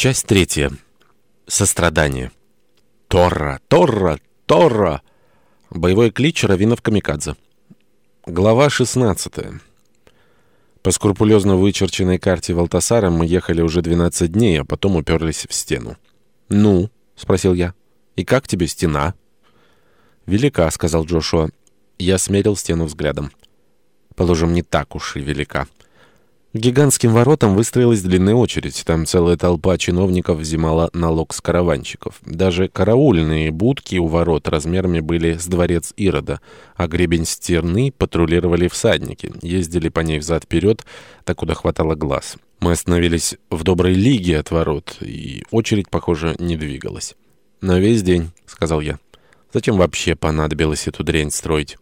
Часть третья. Сострадание. Торра, Торра, Торра. Боевой клич раввинов Камикадзе. Глава 16. По скрупулезно вычерченной карте Валтасара мы ехали уже 12 дней, а потом уперлись в стену. «Ну?» — спросил я. «И как тебе стена?» «Велика», — сказал Джошуа. Я смерил стену взглядом. «Положим, не так уж и велика». К гигантским воротам выстроилась длинная очередь. Там целая толпа чиновников взимала налог с караванщиков. Даже караульные будки у ворот размерами были с дворец Ирода, а гребень стерны патрулировали всадники. Ездили по ней взад-вперед, так куда хватало глаз. Мы остановились в доброй лиге от ворот, и очередь, похоже, не двигалась. «На весь день», — сказал я. «Зачем вообще понадобилось эту дрянь строить?»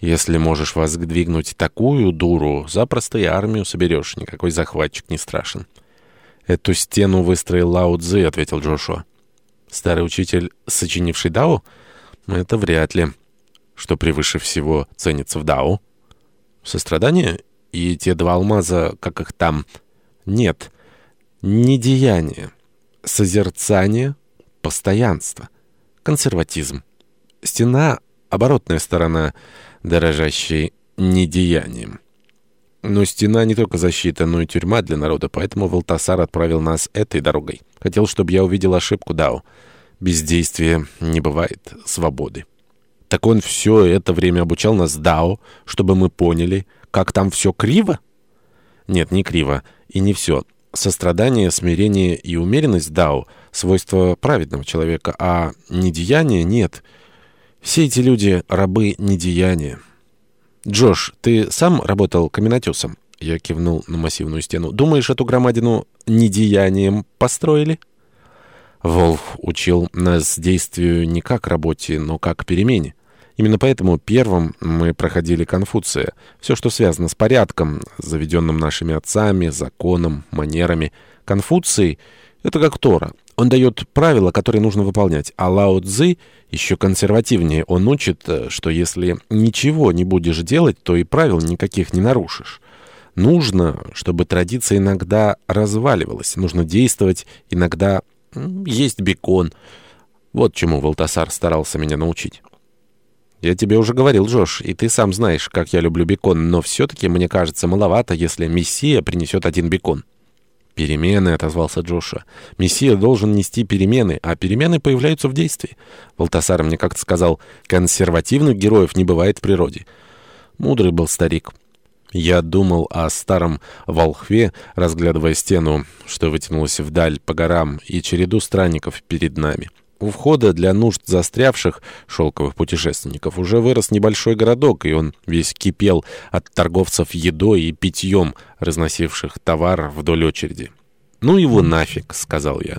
Если можешь воздвигнуть такую дуру, запросто и армию соберешь, никакой захватчик не страшен. «Эту стену выстроил Лао Цзы», — ответил Джошуа. «Старый учитель, сочинивший Дао? Это вряд ли. Что превыше всего ценится в Дао? Сострадание? И те два алмаза, как их там? Нет. Недеяние. Созерцание. Постоянство. Консерватизм. Стена — оборотная сторона — дорожащей недеянием. Но стена не только защита, но и тюрьма для народа, поэтому Валтасар отправил нас этой дорогой. Хотел, чтобы я увидел ошибку Дао. Бездействия не бывает свободы. Так он все это время обучал нас Дао, чтобы мы поняли, как там все криво? Нет, не криво, и не все. Сострадание, смирение и умеренность Дао — свойства праведного человека, а недеяние — нет — все эти люди — рабы недеяния. «Джош, ты сам работал каменотесом?» Я кивнул на массивную стену. «Думаешь, эту громадину недеянием построили?» Волф учил нас действию не как работе, но как перемене. Именно поэтому первым мы проходили Конфуция. Все, что связано с порядком, заведенным нашими отцами, законом, манерами. Конфуций — это как Тора. Он дает правила, которые нужно выполнять. А Лао Цзы еще консервативнее. Он учит, э, что если ничего не будешь делать, то и правил никаких не нарушишь. Нужно, чтобы традиция иногда разваливалась. Нужно действовать, иногда есть бекон. Вот чему Валтасар старался меня научить. Я тебе уже говорил, Джош, и ты сам знаешь, как я люблю бекон, но все-таки мне кажется маловато, если Мессия принесет один бекон. «Перемены», — отозвался Джоша. «Мессия должен нести перемены, а перемены появляются в действии». Валтасар мне как-то сказал, «Консервативных героев не бывает в природе». Мудрый был старик. Я думал о старом волхве, разглядывая стену, что вытянулась вдаль по горам, и череду странников перед нами. У входа для нужд застрявших шелковых путешественников уже вырос небольшой городок, и он весь кипел от торговцев едой и питьем, разносивших товар вдоль очереди. «Ну его нафиг», — сказал я.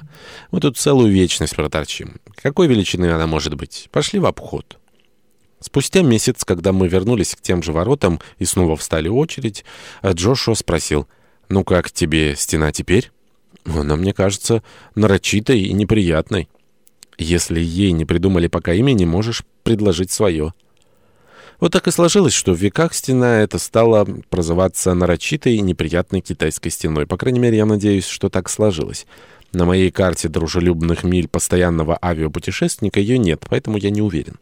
«Мы тут целую вечность проторчим. Какой величины она может быть? Пошли в обход». Спустя месяц, когда мы вернулись к тем же воротам и снова встали очередь, Джошуа спросил, «Ну как тебе стена теперь?» «Она, мне кажется, нарочитой и неприятной». Если ей не придумали пока имени, можешь предложить свое. Вот так и сложилось, что в веках стена эта стала прозываться нарочитой и неприятной китайской стеной. По крайней мере, я надеюсь, что так сложилось. На моей карте дружелюбных миль постоянного авиапутешественника ее нет, поэтому я не уверен.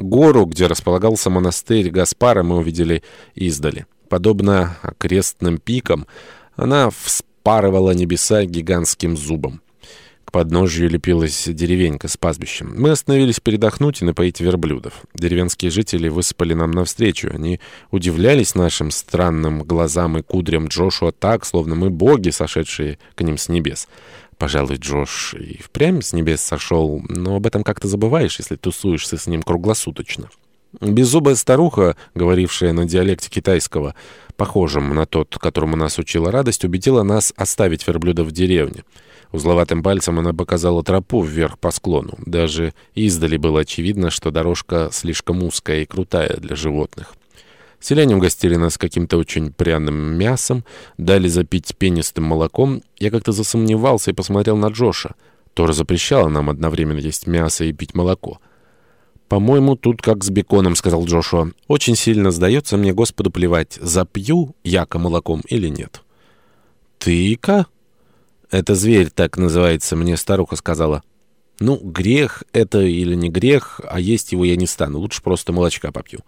Гору, где располагался монастырь Гаспара, мы увидели издали. Подобно окрестным пикам, она вспарывала небеса гигантским зубом подножью лепилась деревенька с пастбищем. Мы остановились передохнуть и напоить верблюдов. Деревенские жители высыпали нам навстречу. Они удивлялись нашим странным глазам и кудрям Джошуа так, словно мы боги, сошедшие к ним с небес. Пожалуй, Джош и впрямь с небес сошел, но об этом как-то забываешь, если тусуешься с ним круглосуточно. Беззубая старуха, говорившая на диалекте китайского, похожем на тот, которому нас учила радость, убедила нас оставить верблюда в деревне. Узловатым пальцем она показала тропу вверх по склону. Даже издали было очевидно, что дорожка слишком узкая и крутая для животных. Селяне угостили нас каким-то очень пряным мясом, дали запить пенистым молоком. Я как-то засомневался и посмотрел на Джоша. Тора запрещала нам одновременно есть мясо и пить молоко. «По-моему, тут как с беконом», — сказал Джошуа. «Очень сильно сдается мне Господу плевать, запью яко молоком или нет». «Ты-ка?» «Это зверь так называется», — мне старуха сказала. «Ну, грех это или не грех, а есть его я не стану. Лучше просто молочка попью».